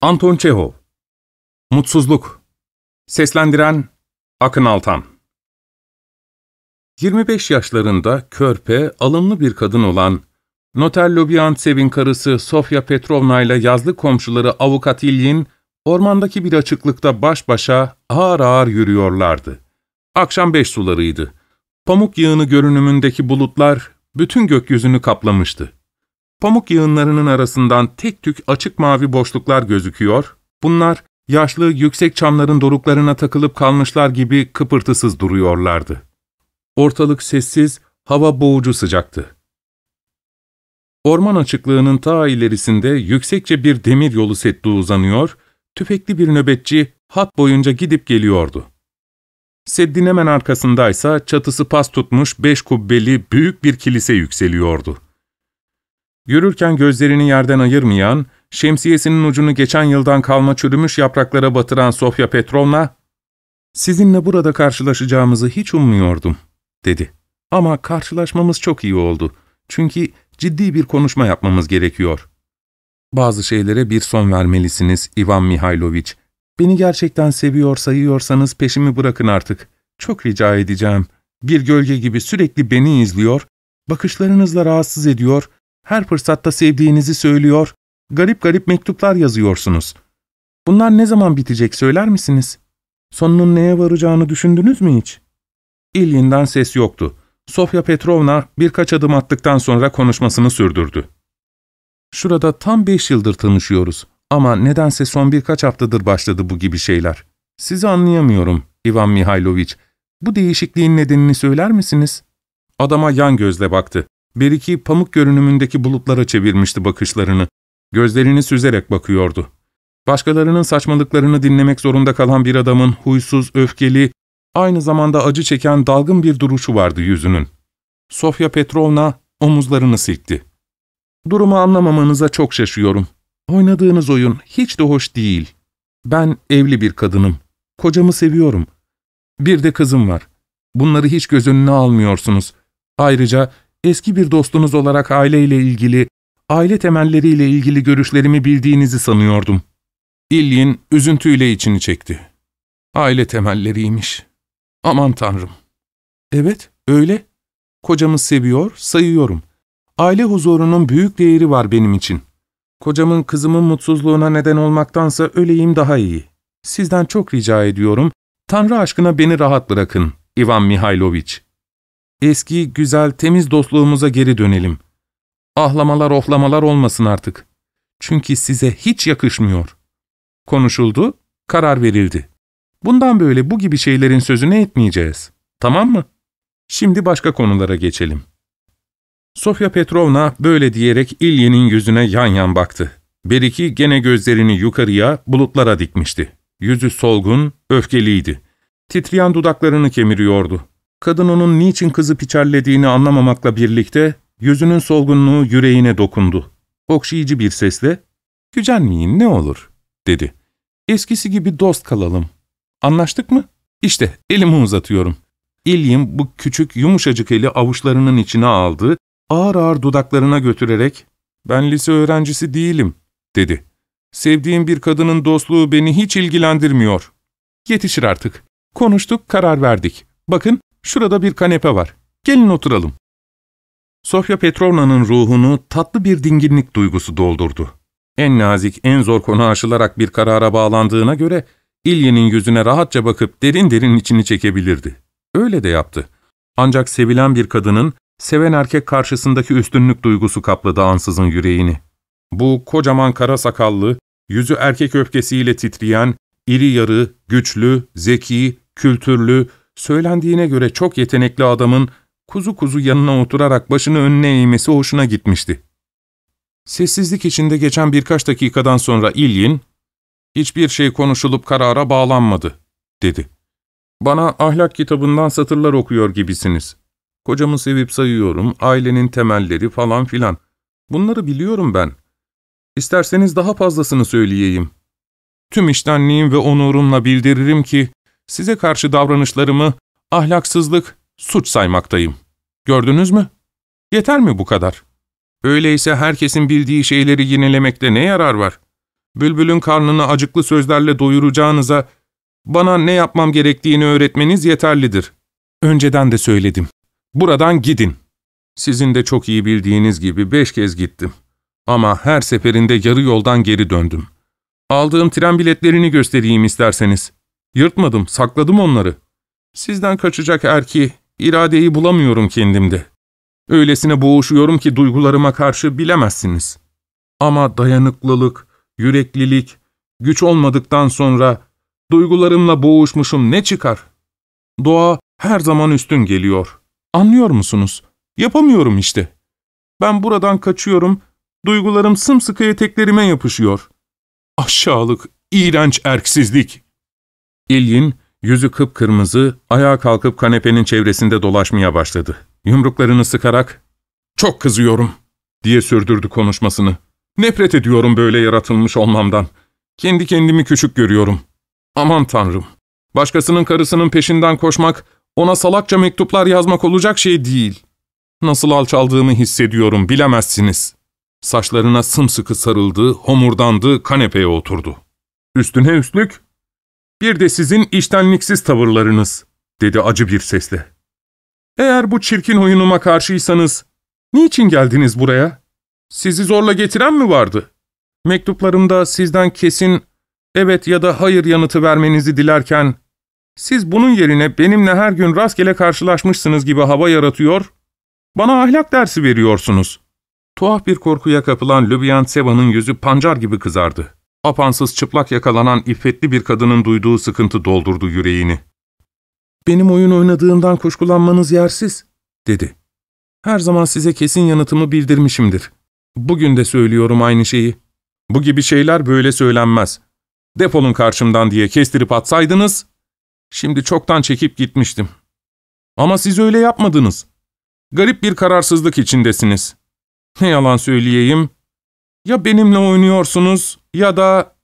Anton Çehov Mutsuzluk Seslendiren Akın Altan 25 yaşlarında körpe, alımlı bir kadın olan Noter Lubyantsev'in karısı Sofya Petrovna ile yazlık komşuları avukat İlyin, ormandaki bir açıklıkta baş başa ağır ağır yürüyorlardı. Akşam beş sularıydı. Pamuk yığını görünümündeki bulutlar bütün gökyüzünü kaplamıştı. Pamuk yığınlarının arasından tek tük açık mavi boşluklar gözüküyor, bunlar yaşlı yüksek çamların doruklarına takılıp kalmışlar gibi kıpırtısız duruyorlardı. Ortalık sessiz, hava boğucu sıcaktı. Orman açıklığının ta ilerisinde yüksekçe bir demir yolu setli uzanıyor, tüfekli bir nöbetçi hat boyunca gidip geliyordu. Seddin hemen arkasındaysa çatısı pas tutmuş beş kubbeli büyük bir kilise yükseliyordu. Yürürken gözlerini yerden ayırmayan, şemsiyesinin ucunu geçen yıldan kalma çürümüş yapraklara batıran Sofya Petrovna, ''Sizinle burada karşılaşacağımızı hiç ummuyordum.'' dedi. ''Ama karşılaşmamız çok iyi oldu. Çünkü ciddi bir konuşma yapmamız gerekiyor. Bazı şeylere bir son vermelisiniz Ivan Mihailoviç. Beni gerçekten seviyor sayıyorsanız peşimi bırakın artık. Çok rica edeceğim. Bir gölge gibi sürekli beni izliyor, bakışlarınızla rahatsız ediyor, her fırsatta sevdiğinizi söylüyor, garip garip mektuplar yazıyorsunuz. Bunlar ne zaman bitecek söyler misiniz? Sonunun neye varacağını düşündünüz mü hiç? İlyin'den ses yoktu. Sofya Petrovna birkaç adım attıktan sonra konuşmasını sürdürdü. Şurada tam beş yıldır tanışıyoruz ama nedense son birkaç haftadır başladı bu gibi şeyler. Sizi anlayamıyorum Ivan Mihailoviç. Bu değişikliğin nedenini söyler misiniz? Adama yan gözle baktı. Beriki pamuk görünümündeki bulutlara çevirmişti bakışlarını. Gözlerini süzerek bakıyordu. Başkalarının saçmalıklarını dinlemek zorunda kalan bir adamın huysuz, öfkeli, aynı zamanda acı çeken dalgın bir duruşu vardı yüzünün. Sofya Petrovna omuzlarını silkti. Durumu anlamamanıza çok şaşıyorum. Oynadığınız oyun hiç de hoş değil. Ben evli bir kadınım. Kocamı seviyorum. Bir de kızım var. Bunları hiç göz önüne almıyorsunuz. Ayrıca eski bir dostunuz olarak aileyle ilgili, aile temelleriyle ilgili görüşlerimi bildiğinizi sanıyordum. İlyin üzüntüyle içini çekti. Aile temelleriymiş. Aman tanrım. Evet, öyle. Kocamı seviyor, sayıyorum. Aile huzurunun büyük değeri var benim için. Kocamın kızımın mutsuzluğuna neden olmaktansa öleyim daha iyi. Sizden çok rica ediyorum, Tanrı aşkına beni rahat bırakın, Ivan Mihailoviç. Eski, güzel, temiz dostluğumuza geri dönelim. Ahlamalar, ohlamalar olmasın artık. Çünkü size hiç yakışmıyor. Konuşuldu, karar verildi. Bundan böyle bu gibi şeylerin sözünü etmeyeceğiz. Tamam mı? Şimdi başka konulara geçelim. Sofya Petrovna böyle diyerek İlye'nin yüzüne yan yan baktı. Beriki gene gözlerini yukarıya, bulutlara dikmişti. Yüzü solgun, öfkeliydi. Titreyen dudaklarını kemiriyordu. Kadın onun niçin kızı piçerlediğini anlamamakla birlikte yüzünün solgunluğu yüreğine dokundu. Okşayıcı bir sesle, ''Gücenmeyin ne olur.'' dedi. ''Eskisi gibi dost kalalım. Anlaştık mı? İşte elimi uzatıyorum.'' İlyim bu küçük yumuşacık eli avuçlarının içine aldı, ağır ağır dudaklarına götürerek ''Ben lise öğrencisi değilim.'' dedi. ''Sevdiğim bir kadının dostluğu beni hiç ilgilendirmiyor. Yetişir artık. Konuştuk, karar verdik. Bakın, şurada bir kanepe var. Gelin oturalım.'' Sofya Petrovna'nın ruhunu tatlı bir dinginlik duygusu doldurdu. En nazik, en zor konu aşılarak bir karara bağlandığına göre İlye'nin yüzüne rahatça bakıp derin derin içini çekebilirdi. Öyle de yaptı. Ancak sevilen bir kadının seven erkek karşısındaki üstünlük duygusu kapladı ansızın yüreğini. Bu kocaman kara sakallı, yüzü erkek öfkesiyle titreyen, iri yarı, güçlü, zeki, kültürlü, söylendiğine göre çok yetenekli adamın kuzu kuzu yanına oturarak başını önüne eğmesi hoşuna gitmişti. Sessizlik içinde geçen birkaç dakikadan sonra İlyin, ''Hiçbir şey konuşulup karara bağlanmadı.'' dedi. ''Bana ahlak kitabından satırlar okuyor gibisiniz. Kocamı sevip sayıyorum, ailenin temelleri falan filan. Bunları biliyorum ben. İsterseniz daha fazlasını söyleyeyim. Tüm iştenliğim ve onurumla bildiririm ki, size karşı davranışlarımı ahlaksızlık, suç saymaktayım. Gördünüz mü? Yeter mi bu kadar? Öyleyse herkesin bildiği şeyleri yinelemekte ne yarar var? Bülbülün karnını acıklı sözlerle doyuracağınıza bana ne yapmam gerektiğini öğretmeniz yeterlidir. Önceden de söyledim. Buradan gidin. Sizin de çok iyi bildiğiniz gibi beş kez gittim. Ama her seferinde yarı yoldan geri döndüm. Aldığım tren biletlerini göstereyim isterseniz. Yırtmadım, sakladım onları. Sizden kaçacak erki, iradeyi bulamıyorum kendimde. Öylesine boğuşuyorum ki duygularıma karşı bilemezsiniz. Ama dayanıklılık, yüreklilik, güç olmadıktan sonra duygularımla boğuşmuşum ne çıkar? Doğa her zaman üstün geliyor. Anlıyor musunuz? Yapamıyorum işte. Ben buradan kaçıyorum, duygularım sımsıkı eteklerime yapışıyor. Aşağılık, iğrenç erksizlik. İlyin, yüzü kıpkırmızı, ayağa kalkıp kanepenin çevresinde dolaşmaya başladı. Yumruklarını sıkarak, ''Çok kızıyorum.'' diye sürdürdü konuşmasını. ''Nefret ediyorum böyle yaratılmış olmamdan. Kendi kendimi küçük görüyorum. Aman tanrım, başkasının karısının peşinden koşmak, ona salakça mektuplar yazmak olacak şey değil. Nasıl alçaldığımı hissediyorum, bilemezsiniz.'' Saçlarına sımsıkı sarıldı, homurdandı, kanepeye oturdu. ''Üstüne üstlük, bir de sizin iştenliksiz tavırlarınız.'' dedi acı bir sesle. ''Eğer bu çirkin oyunuma karşıysanız, niçin geldiniz buraya? Sizi zorla getiren mi vardı? Mektuplarımda sizden kesin evet ya da hayır yanıtı vermenizi dilerken, siz bunun yerine benimle her gün rastgele karşılaşmışsınız gibi hava yaratıyor, bana ahlak dersi veriyorsunuz.'' Tuhaf bir korkuya kapılan Lübyan Seva'nın yüzü pancar gibi kızardı. Apansız çıplak yakalanan iffetli bir kadının duyduğu sıkıntı doldurdu yüreğini. ''Benim oyun oynadığımdan kuşkulanmanız yersiz.'' dedi. ''Her zaman size kesin yanıtımı bildirmişimdir. Bugün de söylüyorum aynı şeyi. Bu gibi şeyler böyle söylenmez. Defolun karşımdan diye kestirip atsaydınız, şimdi çoktan çekip gitmiştim. Ama siz öyle yapmadınız. Garip bir kararsızlık içindesiniz. Ne yalan söyleyeyim, ya benimle oynuyorsunuz ya da...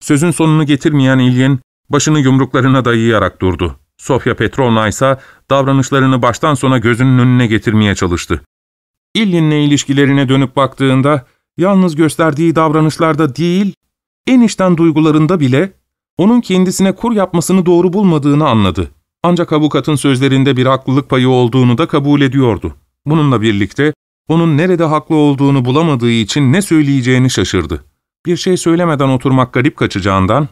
Sözün sonunu getirmeyen İlyin, başını yumruklarına dayayarak durdu. Sofya Petrovna ise davranışlarını baştan sona gözünün önüne getirmeye çalıştı. İlyin'le ilişkilerine dönüp baktığında, yalnız gösterdiği davranışlarda değil, en içten duygularında bile onun kendisine kur yapmasını doğru bulmadığını anladı. Ancak avukatın sözlerinde bir haklılık payı olduğunu da kabul ediyordu. Bununla birlikte onun nerede haklı olduğunu bulamadığı için ne söyleyeceğini şaşırdı. Bir şey söylemeden oturmak garip kaçacağından,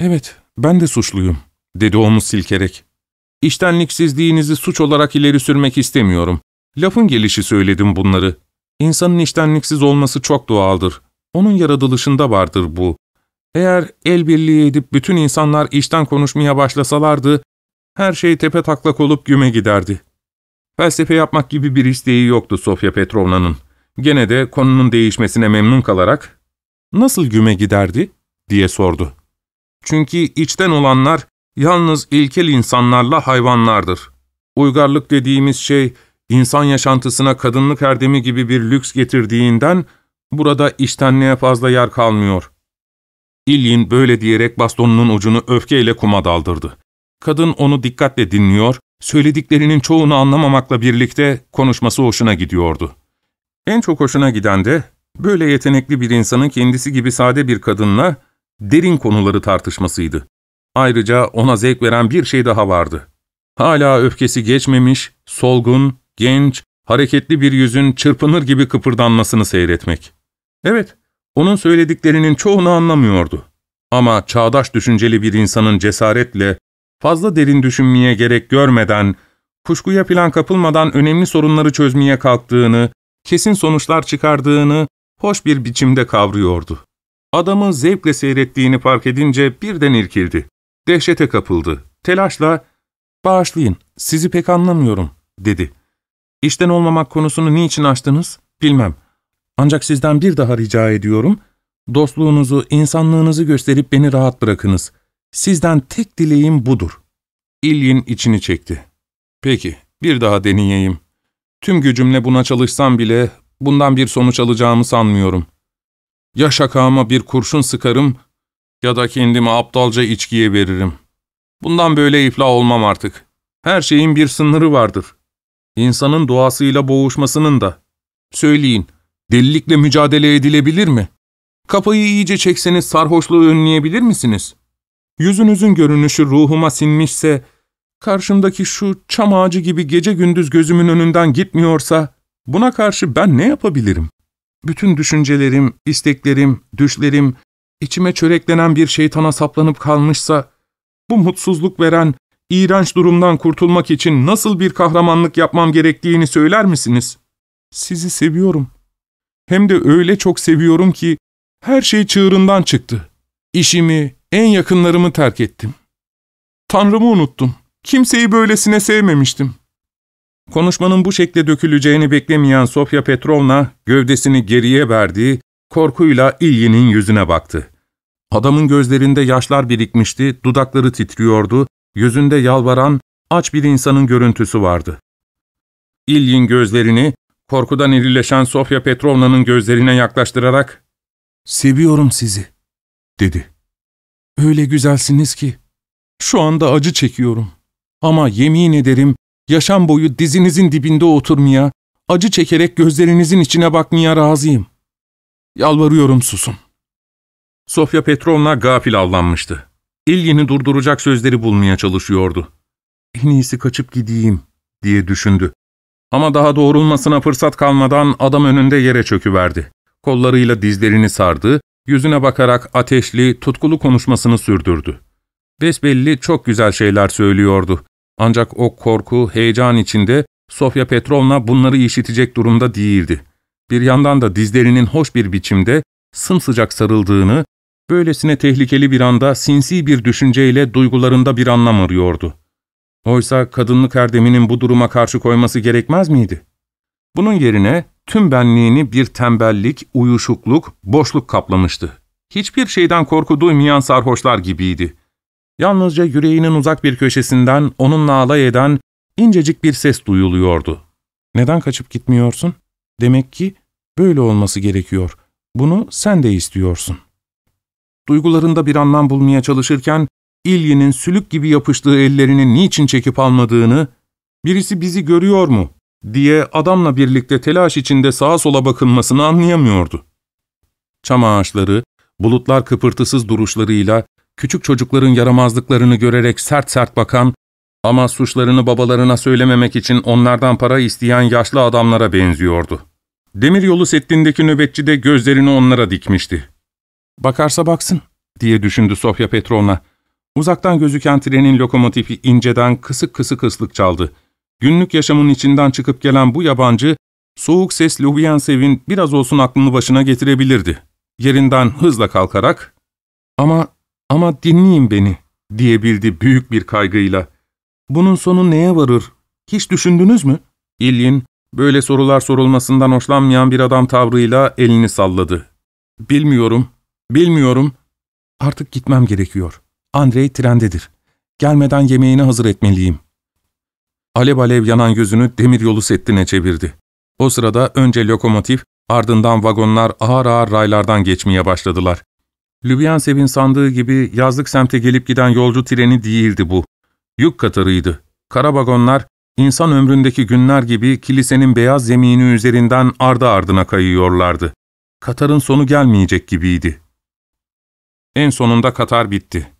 ''Evet, ben de suçluyum.'' dedi omuz silkerek. ''İştenliksizliğinizi suç olarak ileri sürmek istemiyorum. Lafın gelişi söyledim bunları. İnsanın iştenliksiz olması çok doğaldır. Onun yaratılışında vardır bu. Eğer el birliği edip bütün insanlar işten konuşmaya başlasalardı, her şey tepe taklak olup güme giderdi. Felsefe yapmak gibi bir isteği yoktu Sofya Petrovna'nın. Gene de konunun değişmesine memnun kalarak, ''Nasıl güme giderdi?'' diye sordu. ''Çünkü içten olanlar yalnız ilkel insanlarla hayvanlardır. Uygarlık dediğimiz şey, insan yaşantısına kadınlık erdemi gibi bir lüks getirdiğinden, burada içtenliğe fazla yer kalmıyor.'' İlyin böyle diyerek bastonunun ucunu öfkeyle kuma daldırdı. Kadın onu dikkatle dinliyor, Söylediklerinin çoğunu anlamamakla birlikte konuşması hoşuna gidiyordu. En çok hoşuna giden de böyle yetenekli bir insanın kendisi gibi sade bir kadınla derin konuları tartışmasıydı. Ayrıca ona zevk veren bir şey daha vardı. Hala öfkesi geçmemiş, solgun, genç, hareketli bir yüzün çırpınır gibi kıpırdanmasını seyretmek. Evet, onun söylediklerinin çoğunu anlamıyordu. Ama çağdaş düşünceli bir insanın cesaretle, fazla derin düşünmeye gerek görmeden, kuşkuya plan kapılmadan önemli sorunları çözmeye kalktığını, kesin sonuçlar çıkardığını hoş bir biçimde kavruyordu. Adamı zevkle seyrettiğini fark edince birden irkildi. Dehşete kapıldı. Telaşla, ''Bağışlayın, sizi pek anlamıyorum.'' dedi. ''İşten olmamak konusunu niçin açtınız, bilmem. Ancak sizden bir daha rica ediyorum, dostluğunuzu, insanlığınızı gösterip beni rahat bırakınız.'' Sizden tek dileğim budur. İlyin içini çekti. Peki, bir daha deneyeyim. Tüm gücümle buna çalışsam bile bundan bir sonuç alacağımı sanmıyorum. Ya şakağıma bir kurşun sıkarım ya da kendimi aptalca içkiye veririm. Bundan böyle iflah olmam artık. Her şeyin bir sınırı vardır. İnsanın doğasıyla boğuşmasının da. Söyleyin, delilikle mücadele edilebilir mi? Kafayı iyice çekseniz sarhoşluğu önleyebilir misiniz? Yüzünüzün görünüşü ruhuma sinmişse, karşımdaki şu çam ağacı gibi gece gündüz gözümün önünden gitmiyorsa, buna karşı ben ne yapabilirim? Bütün düşüncelerim, isteklerim, düşlerim, içime çöreklenen bir şeytana saplanıp kalmışsa, bu mutsuzluk veren, iğrenç durumdan kurtulmak için nasıl bir kahramanlık yapmam gerektiğini söyler misiniz? Sizi seviyorum. Hem de öyle çok seviyorum ki, her şey çığırından çıktı. İşimi, en yakınlarımı terk ettim. Tanrımı unuttum. Kimseyi böylesine sevmemiştim. Konuşmanın bu şekle döküleceğini beklemeyen Sofya Petrovna, gövdesini geriye verdi, korkuyla İlyi'nin yüzüne baktı. Adamın gözlerinde yaşlar birikmişti, dudakları titriyordu, yüzünde yalvaran, aç bir insanın görüntüsü vardı. İlyin gözlerini, korkudan irileşen Sofya Petrovna'nın gözlerine yaklaştırarak, ''Seviyorum sizi.'' dedi. ''Öyle güzelsiniz ki, şu anda acı çekiyorum. Ama yemin ederim, yaşam boyu dizinizin dibinde oturmaya, acı çekerek gözlerinizin içine bakmaya razıyım. Yalvarıyorum susun.'' Sofya Petrovna gafil avlanmıştı. İlyin'i durduracak sözleri bulmaya çalışıyordu. En iyisi kaçıp gideyim diye düşündü. Ama daha doğrulmasına fırsat kalmadan adam önünde yere çöküverdi. Kollarıyla dizlerini sardı, yüzüne bakarak ateşli, tutkulu konuşmasını sürdürdü. Besbelli çok güzel şeyler söylüyordu. Ancak o korku, heyecan içinde Sofya Petrovna bunları işitecek durumda değildi. Bir yandan da dizlerinin hoş bir biçimde sımsıcak sarıldığını, böylesine tehlikeli bir anda sinsi bir düşünceyle duygularında bir anlam arıyordu. Oysa kadınlık erdeminin bu duruma karşı koyması gerekmez miydi? Bunun yerine tüm benliğini bir tembellik, uyuşukluk, boşluk kaplamıştı. Hiçbir şeyden korku duymayan sarhoşlar gibiydi. Yalnızca yüreğinin uzak bir köşesinden onunla alay eden incecik bir ses duyuluyordu. ''Neden kaçıp gitmiyorsun? Demek ki böyle olması gerekiyor. Bunu sen de istiyorsun.'' Duygularında bir anlam bulmaya çalışırken, İlyi'nin sülük gibi yapıştığı ellerini niçin çekip almadığını, ''Birisi bizi görüyor mu?'' diye adamla birlikte telaş içinde sağa sola bakınmasını anlayamıyordu. Çam ağaçları, bulutlar kıpırtısız duruşlarıyla, küçük çocukların yaramazlıklarını görerek sert sert bakan ama suçlarını babalarına söylememek için onlardan para isteyen yaşlı adamlara benziyordu. Demiryolu settindeki nöbetçi de gözlerini onlara dikmişti. Bakarsa baksın, diye düşündü Sofya Petrovna. Uzaktan gözüken trenin lokomotifi inceden kısık kısık ıslık çaldı. Günlük yaşamın içinden çıkıp gelen bu yabancı, soğuk ses Lubyansev'in biraz olsun aklını başına getirebilirdi. Yerinden hızla kalkarak, ''Ama, ama dinleyin beni.'' diyebildi büyük bir kaygıyla. ''Bunun sonu neye varır? Hiç düşündünüz mü?'' İlyin, böyle sorular sorulmasından hoşlanmayan bir adam tavrıyla elini salladı. ''Bilmiyorum, bilmiyorum. Artık gitmem gerekiyor. Andrei trendedir. Gelmeden yemeğini hazır etmeliyim.'' Alev alev yanan gözünü demiryolu settine çevirdi. O sırada önce lokomotif, ardından vagonlar ağır ağır raylardan geçmeye başladılar. Lübyansev'in sandığı gibi yazlık semte gelip giden yolcu treni değildi bu. Yük katarıydı. Kara vagonlar, insan ömründeki günler gibi kilisenin beyaz zemini üzerinden ardı ardına kayıyorlardı. Katarın sonu gelmeyecek gibiydi. En sonunda Katar bitti.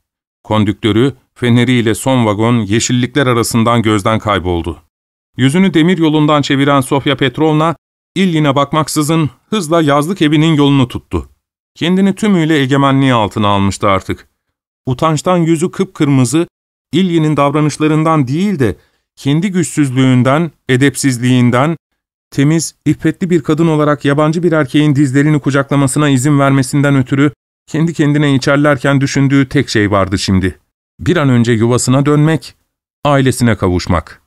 Kondüktörü, feneriyle son vagon yeşillikler arasından gözden kayboldu. Yüzünü demir yolundan çeviren Sofya Petrovna, İlyin'e bakmaksızın hızla yazlık evinin yolunu tuttu. Kendini tümüyle egemenliği altına almıştı artık. Utançtan yüzü kıpkırmızı, İlyin'in davranışlarından değil de kendi güçsüzlüğünden, edepsizliğinden, temiz, iffetli bir kadın olarak yabancı bir erkeğin dizlerini kucaklamasına izin vermesinden ötürü kendi kendine içerlerken düşündüğü tek şey vardı şimdi. Bir an önce yuvasına dönmek, ailesine kavuşmak.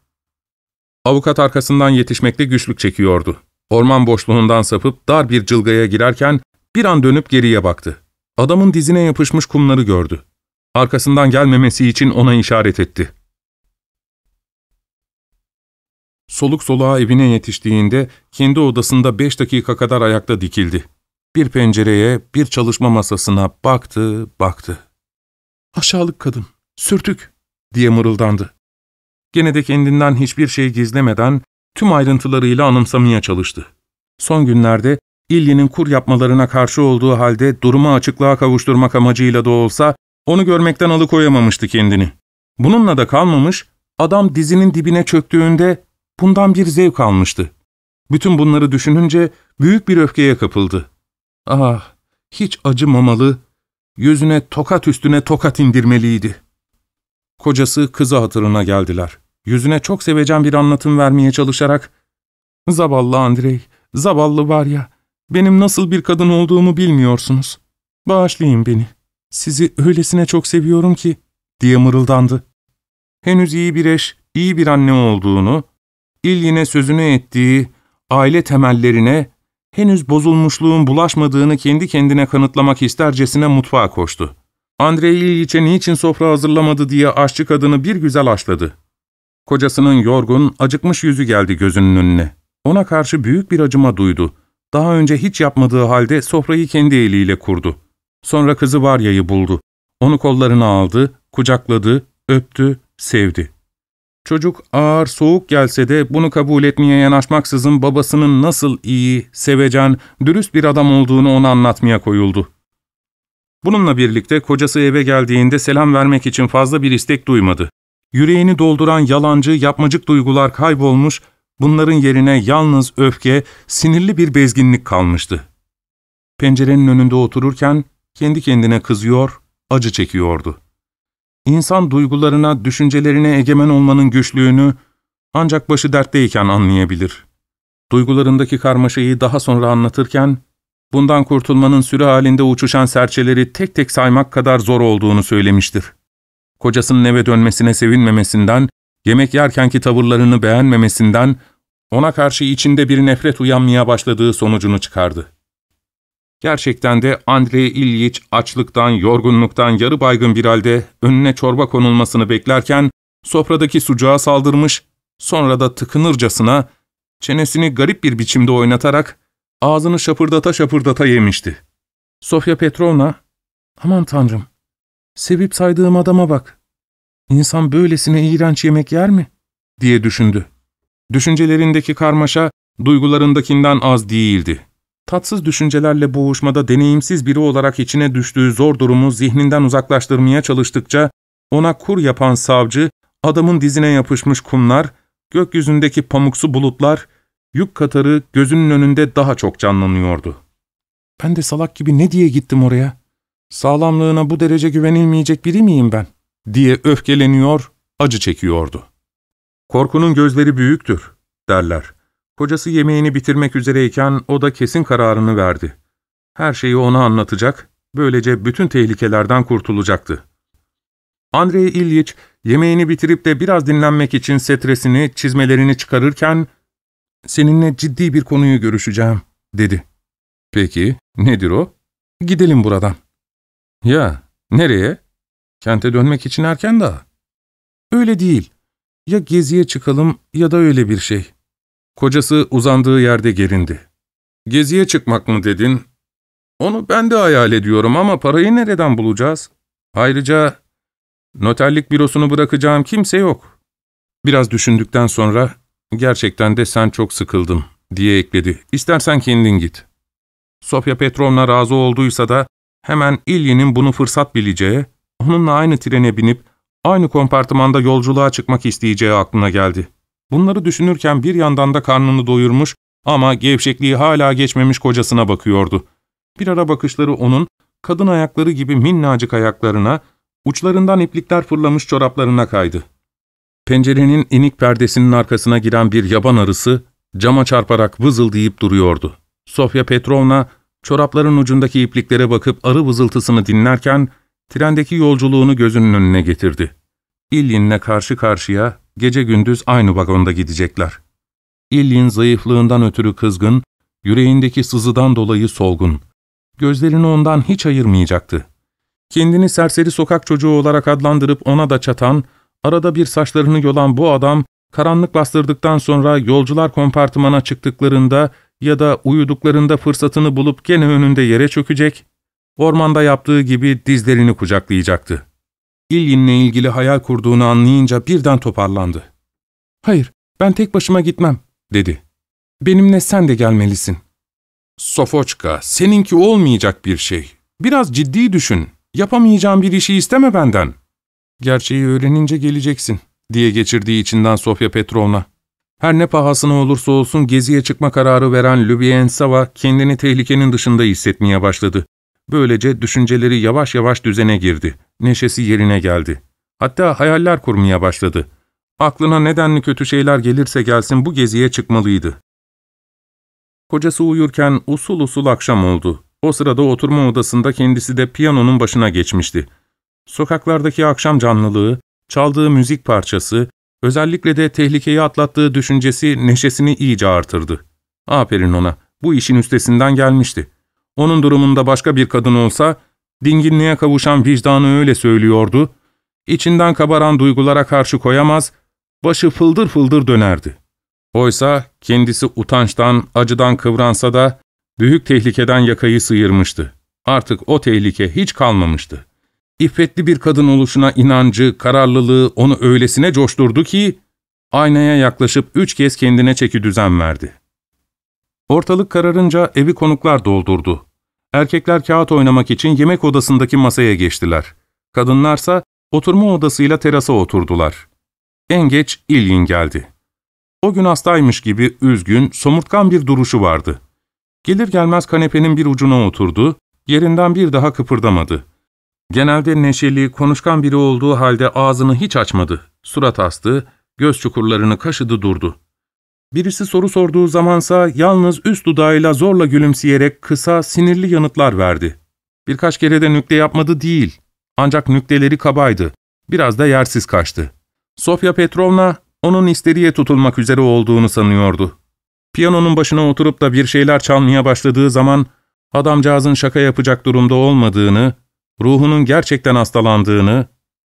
Avukat arkasından yetişmekte güçlük çekiyordu. Orman boşluğundan sapıp dar bir cılgaya girerken bir an dönüp geriye baktı. Adamın dizine yapışmış kumları gördü. Arkasından gelmemesi için ona işaret etti. Soluk soluğa evine yetiştiğinde kendi odasında beş dakika kadar ayakta dikildi. Bir pencereye, bir çalışma masasına baktı, baktı. ''Aşağılık kadın, sürtük!'' diye mırıldandı. Gene de kendinden hiçbir şey gizlemeden tüm ayrıntılarıyla anımsamaya çalıştı. Son günlerde İlli'nin kur yapmalarına karşı olduğu halde durumu açıklığa kavuşturmak amacıyla da olsa onu görmekten alıkoyamamıştı kendini. Bununla da kalmamış, adam dizinin dibine çöktüğünde bundan bir zevk almıştı. Bütün bunları düşününce büyük bir öfkeye kapıldı. Ah, hiç acımamalı, yüzüne tokat üstüne tokat indirmeliydi. Kocası kızı hatırına geldiler. Yüzüne çok sevecen bir anlatım vermeye çalışarak, ''Zavallı Andrei, zavallı var ya, benim nasıl bir kadın olduğumu bilmiyorsunuz. Bağışlayın beni. Sizi öylesine çok seviyorum ki.'' diye mırıldandı. Henüz iyi bir eş, iyi bir anne olduğunu, İlyin'e sözünü ettiği aile temellerine henüz bozulmuşluğun bulaşmadığını kendi kendine kanıtlamak istercesine mutfağa koştu. Andrei İlyiç'e niçin sofra hazırlamadı diye aşçı kadını bir güzel aşladı. Kocasının yorgun, acıkmış yüzü geldi gözünün önüne. Ona karşı büyük bir acıma duydu. Daha önce hiç yapmadığı halde sofrayı kendi eliyle kurdu. Sonra kızı Varya'yı buldu. Onu kollarına aldı, kucakladı, öptü, sevdi. Çocuk ağır, soğuk gelse de bunu kabul etmeye yanaşmaksızın babasının nasıl iyi, sevecen, dürüst bir adam olduğunu ona anlatmaya koyuldu. Bununla birlikte kocası eve geldiğinde selam vermek için fazla bir istek duymadı. Yüreğini dolduran yalancı, yapmacık duygular kaybolmuş, bunların yerine yalnız öfke, sinirli bir bezginlik kalmıştı. Pencerenin önünde otururken kendi kendine kızıyor, acı çekiyordu. İnsan duygularına, düşüncelerine egemen olmanın güçlüğünü ancak başı dertteyken anlayabilir. Duygularındaki karmaşayı daha sonra anlatırken, bundan kurtulmanın sürü halinde uçuşan serçeleri tek tek saymak kadar zor olduğunu söylemiştir. Kocasının eve dönmesine sevinmemesinden, yemek yerkenki tavırlarını beğenmemesinden, ona karşı içinde bir nefret uyanmaya başladığı sonucunu çıkardı. Gerçekten de Andrei İlyich açlıktan, yorgunluktan yarı baygın bir halde önüne çorba konulmasını beklerken sofradaki sucuğa saldırmış, sonra da tıkınırcasına çenesini garip bir biçimde oynatarak ağzını şapırdata şapırdata yemişti. Sofya Petrovna, ''Aman tanrım, sevip saydığım adama bak. İnsan böylesine iğrenç yemek yer mi?'' diye düşündü. Düşüncelerindeki karmaşa duygularındakinden az değildi. Tatsız düşüncelerle boğuşmada deneyimsiz biri olarak içine düştüğü zor durumu zihninden uzaklaştırmaya çalıştıkça, ona kur yapan savcı, adamın dizine yapışmış kumlar, gökyüzündeki pamuksu bulutlar, yük katarı gözünün önünde daha çok canlanıyordu. Ben de salak gibi ne diye gittim oraya? Sağlamlığına bu derece güvenilmeyecek biri miyim ben? Diye öfkeleniyor, acı çekiyordu. Korkunun gözleri büyüktür, derler. Kocası yemeğini bitirmek üzereyken o da kesin kararını verdi. Her şeyi ona anlatacak, böylece bütün tehlikelerden kurtulacaktı. Andrei İlyich yemeğini bitirip de biraz dinlenmek için setresini, çizmelerini çıkarırken ''Seninle ciddi bir konuyu görüşeceğim.'' dedi. ''Peki, nedir o? Gidelim buradan.'' ''Ya, nereye? Kente dönmek için erken daha.'' ''Öyle değil. Ya geziye çıkalım ya da öyle bir şey.'' Kocası uzandığı yerde gerindi. ''Geziye çıkmak mı dedin?'' ''Onu ben de hayal ediyorum ama parayı nereden bulacağız? Ayrıca noterlik bürosunu bırakacağım kimse yok.'' Biraz düşündükten sonra ''Gerçekten de sen çok sıkıldım.'' diye ekledi. ''İstersen kendin git.'' Sofya Petrovna razı olduysa da hemen İlyi'nin bunu fırsat bileceği, onunla aynı trene binip aynı kompartımanda yolculuğa çıkmak isteyeceği aklına geldi. Bunları düşünürken bir yandan da karnını doyurmuş ama gevşekliği hala geçmemiş kocasına bakıyordu. Bir ara bakışları onun kadın ayakları gibi minnacık ayaklarına, uçlarından iplikler fırlamış çoraplarına kaydı. Pencerenin inik perdesinin arkasına giren bir yaban arısı cama çarparak vızıldayıp duruyordu. Sofya Petrovna çorapların ucundaki ipliklere bakıp arı vızıltısını dinlerken trendeki yolculuğunu gözünün önüne getirdi. İlyin'le karşı karşıya gece gündüz aynı vagonda gidecekler. İlyin zayıflığından ötürü kızgın, yüreğindeki sızıdan dolayı solgun. Gözlerini ondan hiç ayırmayacaktı. Kendini serseri sokak çocuğu olarak adlandırıp ona da çatan, arada bir saçlarını yolan bu adam, karanlık bastırdıktan sonra yolcular kompartımana çıktıklarında ya da uyuduklarında fırsatını bulup gene önünde yere çökecek, ormanda yaptığı gibi dizlerini kucaklayacaktı. İlyin'le ilgili hayal kurduğunu anlayınca birden toparlandı. ''Hayır, ben tek başıma gitmem.'' dedi. ''Benimle sen de gelmelisin.'' Sofoçka, seninki olmayacak bir şey. Biraz ciddi düşün. Yapamayacağım bir işi isteme benden. Gerçeği öğrenince geleceksin, diye geçirdiği içinden Sofya Petrovna. Her ne pahasına olursa olsun geziye çıkma kararı veren Lübiensava kendini tehlikenin dışında hissetmeye başladı. Böylece düşünceleri yavaş yavaş düzene girdi. Neşesi yerine geldi. Hatta hayaller kurmaya başladı. Aklına nedenli kötü şeyler gelirse gelsin bu geziye çıkmalıydı. Kocası uyurken usul usul akşam oldu. O sırada oturma odasında kendisi de piyanonun başına geçmişti. Sokaklardaki akşam canlılığı, çaldığı müzik parçası, özellikle de tehlikeyi atlattığı düşüncesi neşesini iyice artırdı. Aferin ona, bu işin üstesinden gelmişti. Onun durumunda başka bir kadın olsa, dinginliğe kavuşan vicdanı öyle söylüyordu, içinden kabaran duygulara karşı koyamaz, başı fıldır fıldır dönerdi. Oysa kendisi utançtan, acıdan kıvransa da büyük tehlikeden yakayı sıyırmıştı. Artık o tehlike hiç kalmamıştı. İffetli bir kadın oluşuna inancı, kararlılığı onu öylesine coşturdu ki, aynaya yaklaşıp üç kez kendine çeki düzen verdi. Ortalık kararınca evi konuklar doldurdu. Erkekler kağıt oynamak için yemek odasındaki masaya geçtiler. Kadınlarsa oturma odasıyla terasa oturdular. En geç İlyin geldi. O gün hastaymış gibi üzgün, somurtkan bir duruşu vardı. Gelir gelmez kanepenin bir ucuna oturdu, yerinden bir daha kıpırdamadı. Genelde neşeli, konuşkan biri olduğu halde ağzını hiç açmadı. Surat astı, göz çukurlarını kaşıdı durdu. Birisi soru sorduğu zamansa yalnız üst dudağıyla zorla gülümseyerek kısa, sinirli yanıtlar verdi. Birkaç kere de nükle yapmadı değil. Ancak nükleleri kabaydı. Biraz da yersiz kaçtı. Sofya Petrovna onun isteriye tutulmak üzere olduğunu sanıyordu. Piyanonun başına oturup da bir şeyler çalmaya başladığı zaman adamcağızın şaka yapacak durumda olmadığını, ruhunun gerçekten hastalandığını,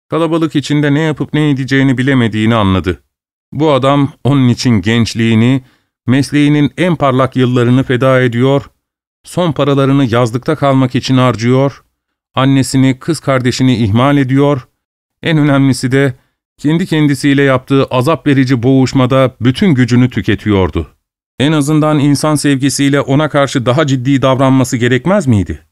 kalabalık içinde ne yapıp ne edeceğini bilemediğini anladı. Bu adam onun için gençliğini, mesleğinin en parlak yıllarını feda ediyor, son paralarını yazlıkta kalmak için harcıyor, annesini, kız kardeşini ihmal ediyor, en önemlisi de kendi kendisiyle yaptığı azap verici boğuşmada bütün gücünü tüketiyordu. En azından insan sevgisiyle ona karşı daha ciddi davranması gerekmez miydi?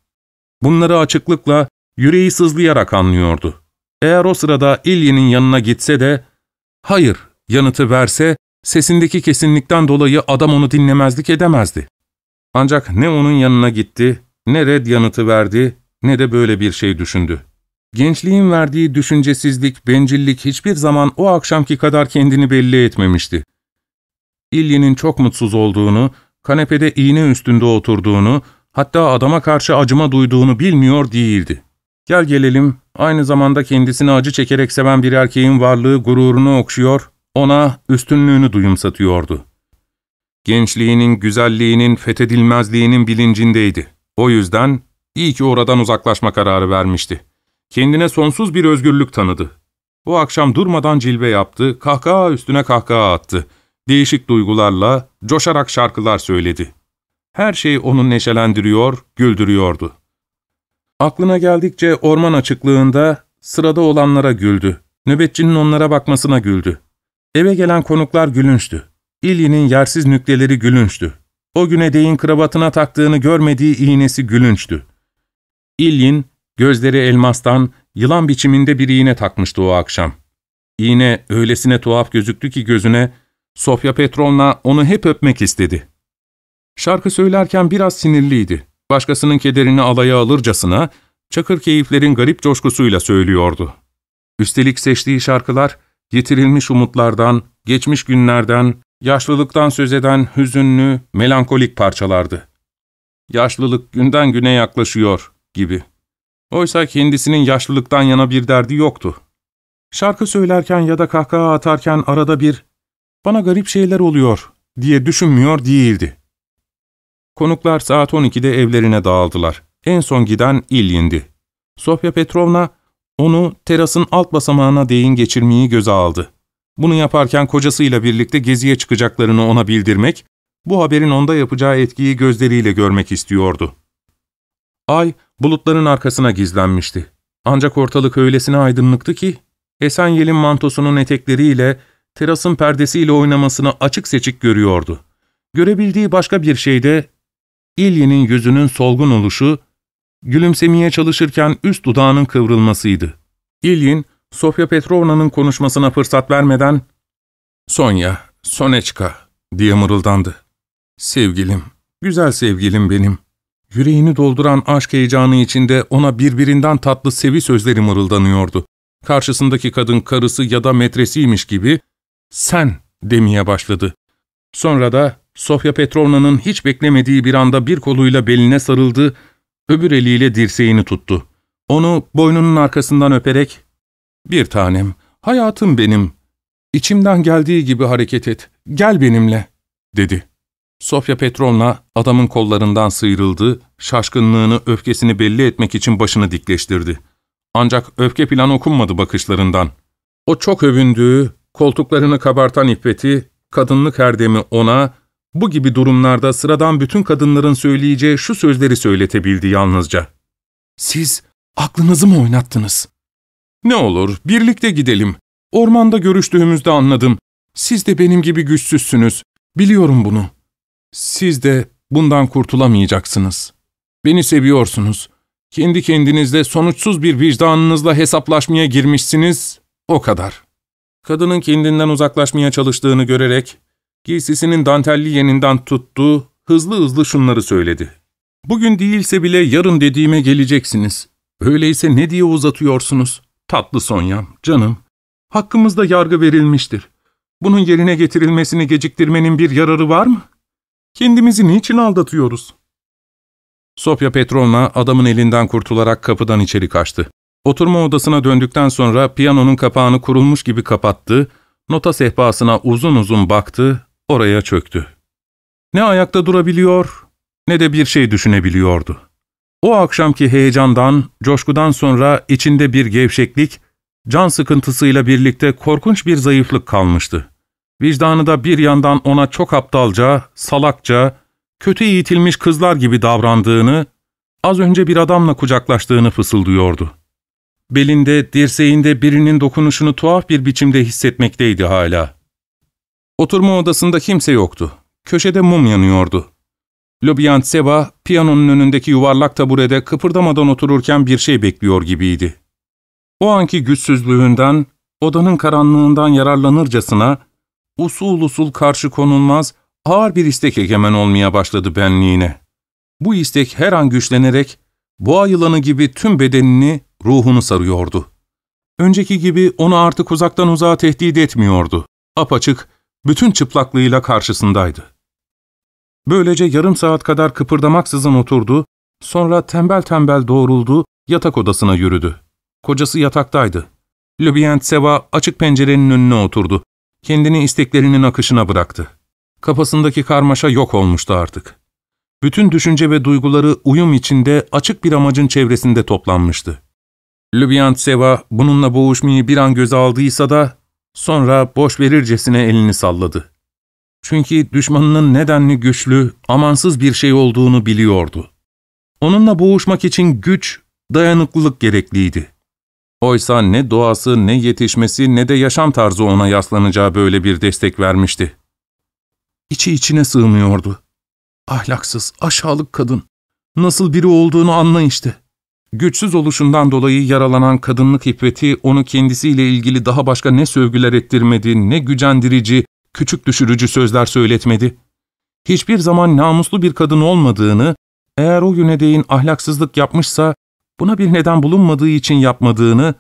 Bunları açıklıkla, yüreği sızlayarak anlıyordu. Eğer o sırada İlye'nin yanına gitse de, hayır yanıtı verse, sesindeki kesinlikten dolayı adam onu dinlemezlik edemezdi. Ancak ne onun yanına gitti, ne red yanıtı verdi, ne de böyle bir şey düşündü. Gençliğin verdiği düşüncesizlik, bencillik hiçbir zaman o akşamki kadar kendini belli etmemişti. İlye'nin çok mutsuz olduğunu, kanepede iğne üstünde oturduğunu, hatta adama karşı acıma duyduğunu bilmiyor değildi. Gel gelelim, aynı zamanda kendisini acı çekerek seven bir erkeğin varlığı gururunu okşuyor, ona üstünlüğünü duyumsatıyordu. Gençliğinin, güzelliğinin, fethedilmezliğinin bilincindeydi. O yüzden iyi ki oradan uzaklaşma kararı vermişti. Kendine sonsuz bir özgürlük tanıdı. O akşam durmadan cilve yaptı, kahkaha üstüne kahkaha attı. Değişik duygularla, coşarak şarkılar söyledi. Her şey onu neşelendiriyor, güldürüyordu. Aklına geldikçe orman açıklığında sırada olanlara güldü. Nöbetçinin onlara bakmasına güldü. Eve gelen konuklar gülünçtü. İly'nin yersiz nükleleri gülünçtü. O güne değin kravatına taktığını görmediği iğnesi gülünçtü. İlyin, gözleri elmastan, yılan biçiminde bir iğne takmıştı o akşam. İğne öylesine tuhaf gözüktü ki gözüne, Sofya Petrovna onu hep öpmek istedi. Şarkı söylerken biraz sinirliydi. Başkasının kederini alaya alırcasına, çakır keyiflerin garip coşkusuyla söylüyordu. Üstelik seçtiği şarkılar, Yitirilmiş umutlardan, geçmiş günlerden, yaşlılıktan söz eden hüzünlü, melankolik parçalardı. Yaşlılık günden güne yaklaşıyor gibi. Oysa kendisinin yaşlılıktan yana bir derdi yoktu. Şarkı söylerken ya da kahkaha atarken arada bir ''Bana garip şeyler oluyor'' diye düşünmüyor değildi. Konuklar saat 12'de evlerine dağıldılar. En son giden İlyin'di. Sofya Petrovna onu terasın alt basamağına değin geçirmeyi göze aldı. Bunu yaparken kocasıyla birlikte geziye çıkacaklarını ona bildirmek, bu haberin onda yapacağı etkiyi gözleriyle görmek istiyordu. Ay, bulutların arkasına gizlenmişti. Ancak ortalık öylesine aydınlıktı ki, Esenyel'in mantosunun etekleriyle, terasın perdesiyle oynamasını açık seçik görüyordu. Görebildiği başka bir şey de, İlyi'nin yüzünün solgun oluşu, gülümsemeye çalışırken üst dudağının kıvrılmasıydı. İlyin, Sofya Petrovna'nın konuşmasına fırsat vermeden, ''Sonya, Soneçka'' diye mırıldandı. ''Sevgilim, güzel sevgilim benim.'' Yüreğini dolduran aşk heyecanı içinde ona birbirinden tatlı sevi sözleri mırıldanıyordu. Karşısındaki kadın karısı ya da metresiymiş gibi ''sen'' demeye başladı. Sonra da Sofya Petrovna'nın hiç beklemediği bir anda bir koluyla beline sarıldı, öbür eliyle dirseğini tuttu. Onu boynunun arkasından öperek ''Bir tanem, hayatım benim, içimden geldiği gibi hareket et, gel benimle.'' dedi. Sofya Petrovna adamın kollarından sıyrıldı, şaşkınlığını, öfkesini belli etmek için başını dikleştirdi. Ancak öfke plan okunmadı bakışlarından. O çok övündüğü, koltuklarını kabartan iffeti, kadınlık erdemi ona, bu gibi durumlarda sıradan bütün kadınların söyleyeceği şu sözleri söyletebildi yalnızca. ''Siz aklınızı mı oynattınız?'' ''Ne olur, birlikte gidelim. Ormanda görüştüğümüzde anladım. Siz de benim gibi güçsüzsünüz. Biliyorum bunu. Siz de bundan kurtulamayacaksınız. Beni seviyorsunuz. Kendi kendinizle sonuçsuz bir vicdanınızla hesaplaşmaya girmişsiniz, o kadar.'' Kadının kendinden uzaklaşmaya çalıştığını görerek, giysisinin dantelli yeninden tuttu, hızlı hızlı şunları söyledi. ''Bugün değilse bile yarın dediğime geleceksiniz. Öyleyse ne diye uzatıyorsunuz? Tatlı Sonya'm, canım. Hakkımızda yargı verilmiştir. Bunun yerine getirilmesini geciktirmenin bir yararı var mı? Kendimizi niçin aldatıyoruz?'' Sofya Petrovna adamın elinden kurtularak kapıdan içeri kaçtı. Oturma odasına döndükten sonra piyanonun kapağını kurulmuş gibi kapattı, nota sehpasına uzun uzun baktı, oraya çöktü. Ne ayakta durabiliyor, ne de bir şey düşünebiliyordu. O akşamki heyecandan, coşkudan sonra içinde bir gevşeklik, can sıkıntısıyla birlikte korkunç bir zayıflık kalmıştı. Vicdanı da bir yandan ona çok aptalca, salakça, kötü eğitilmiş kızlar gibi davrandığını, az önce bir adamla kucaklaştığını fısıldıyordu. Belinde, dirseğinde birinin dokunuşunu tuhaf bir biçimde hissetmekteydi hala. Oturma odasında kimse yoktu. Köşede mum yanıyordu. Lobyantseva, piyanonun önündeki yuvarlak taburede kıpırdamadan otururken bir şey bekliyor gibiydi. O anki güçsüzlüğünden, odanın karanlığından yararlanırcasına, usul usul karşı konulmaz, ağır bir istek egemen olmaya başladı benliğine. Bu istek her an güçlenerek, boğa yılanı gibi tüm bedenini, ruhunu sarıyordu. Önceki gibi onu artık uzaktan uzağa tehdit etmiyordu. Apaçık, bütün çıplaklığıyla karşısındaydı. Böylece yarım saat kadar kıpırdamaksızın oturdu, sonra tembel tembel doğruldu, yatak odasına yürüdü. Kocası yataktaydı. Lübiyentseva açık pencerenin önüne oturdu. Kendini isteklerinin akışına bıraktı. Kafasındaki karmaşa yok olmuştu artık. Bütün düşünce ve duyguları uyum içinde açık bir amacın çevresinde toplanmıştı. Lübyantseva bununla boğuşmayı bir an göze aldıysa da sonra boş verircesine elini salladı. Çünkü düşmanının nedenli güçlü, amansız bir şey olduğunu biliyordu. Onunla boğuşmak için güç, dayanıklılık gerekliydi. Oysa ne doğası, ne yetişmesi, ne de yaşam tarzı ona yaslanacağı böyle bir destek vermişti. İçi içine sığmıyordu. Ahlaksız, aşağılık kadın. Nasıl biri olduğunu anla işte. Güçsüz oluşundan dolayı yaralanan kadınlık iffeti onu kendisiyle ilgili daha başka ne sövgüler ettirmedi, ne gücendirici, küçük düşürücü sözler söyletmedi. Hiçbir zaman namuslu bir kadın olmadığını, eğer o güne değin ahlaksızlık yapmışsa, buna bir neden bulunmadığı için yapmadığını,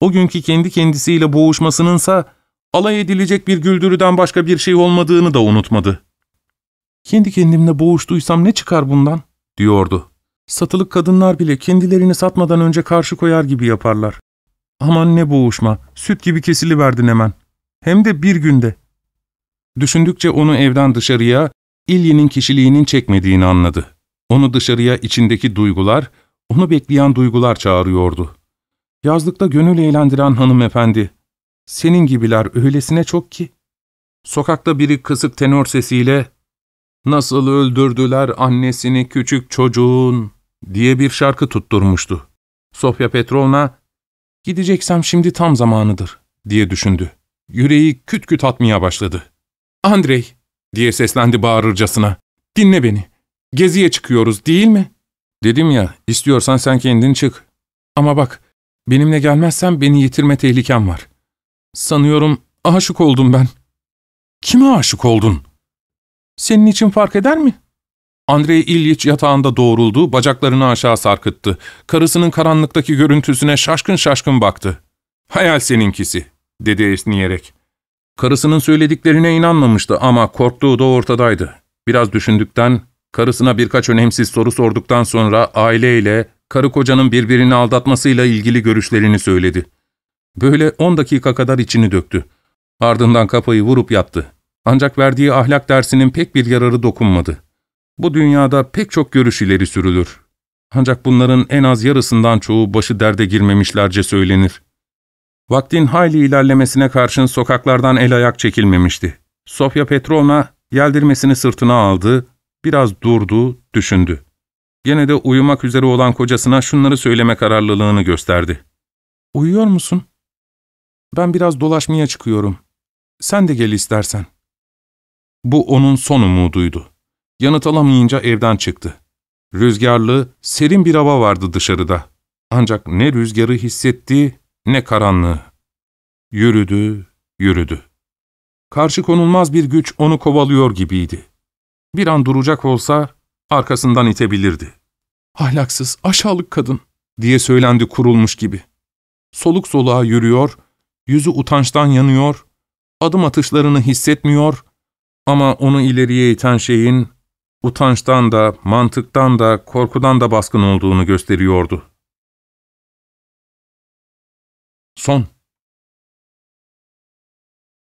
o günkü kendi kendisiyle boğuşmasınınsa, alay edilecek bir güldürüden başka bir şey olmadığını da unutmadı. Kendi kendimle boğuştuysam ne çıkar bundan, diyordu. Satılık kadınlar bile kendilerini satmadan önce karşı koyar gibi yaparlar. Aman ne boğuşma, süt gibi kesiliverdin hemen. Hem de bir günde. Düşündükçe onu evden dışarıya, İlyi'nin kişiliğinin çekmediğini anladı. Onu dışarıya içindeki duygular, onu bekleyen duygular çağırıyordu. Yazlıkta gönül eğlendiren hanımefendi, senin gibiler öylesine çok ki. Sokakta biri kısık tenor sesiyle, ''Nasıl öldürdüler annesini küçük çocuğun?'' Diye bir şarkı tutturmuştu. Sofya Petrovna, ''Gideceksem şimdi tam zamanıdır.'' diye düşündü. Yüreği küt küt atmaya başladı. ''Andrei!'' diye seslendi bağırırcasına. ''Dinle beni. Geziye çıkıyoruz değil mi? Dedim ya, istiyorsan sen kendin çık. Ama bak, benimle gelmezsen beni yitirme tehlikem var. Sanıyorum aşık oldum ben. Kime aşık oldun? Senin için fark eder mi? Andrei İlyich yatağında doğruldu, bacaklarını aşağı sarkıttı. Karısının karanlıktaki görüntüsüne şaşkın şaşkın baktı. Hayal seninkisi, dedi esniyerek. Karısının söylediklerine inanmamıştı ama korktuğu da ortadaydı. Biraz düşündükten, karısına birkaç önemsiz soru sorduktan sonra aileyle, karı kocanın birbirini aldatmasıyla ilgili görüşlerini söyledi. Böyle on dakika kadar içini döktü. Ardından kafayı vurup yattı. Ancak verdiği ahlak dersinin pek bir yararı dokunmadı. Bu dünyada pek çok görüş ileri sürülür. Ancak bunların en az yarısından çoğu başı derde girmemişlerce söylenir. Vaktin hayli ilerlemesine karşın sokaklardan el ayak çekilmemişti. Sofya Petrovna yeldirmesini sırtına aldı, biraz durdu, düşündü. Gene de uyumak üzere olan kocasına şunları söyleme kararlılığını gösterdi. ''Uyuyor musun? Ben biraz dolaşmaya çıkıyorum. Sen de gel istersen.'' Bu onun son umuduydu. Yanıt alamayınca evden çıktı. Rüzgarlı, serin bir hava vardı dışarıda. Ancak ne rüzgarı hissetti ne karanlığı. Yürüdü, yürüdü. Karşı konulmaz bir güç onu kovalıyor gibiydi. Bir an duracak olsa arkasından itebilirdi. Ahlaksız, aşağılık kadın diye söylendi kurulmuş gibi. Soluk soluğa yürüyor, yüzü utançtan yanıyor, adım atışlarını hissetmiyor ama onu ileriye iten şeyin utançtan da, mantıktan da, korkudan da baskın olduğunu gösteriyordu. Son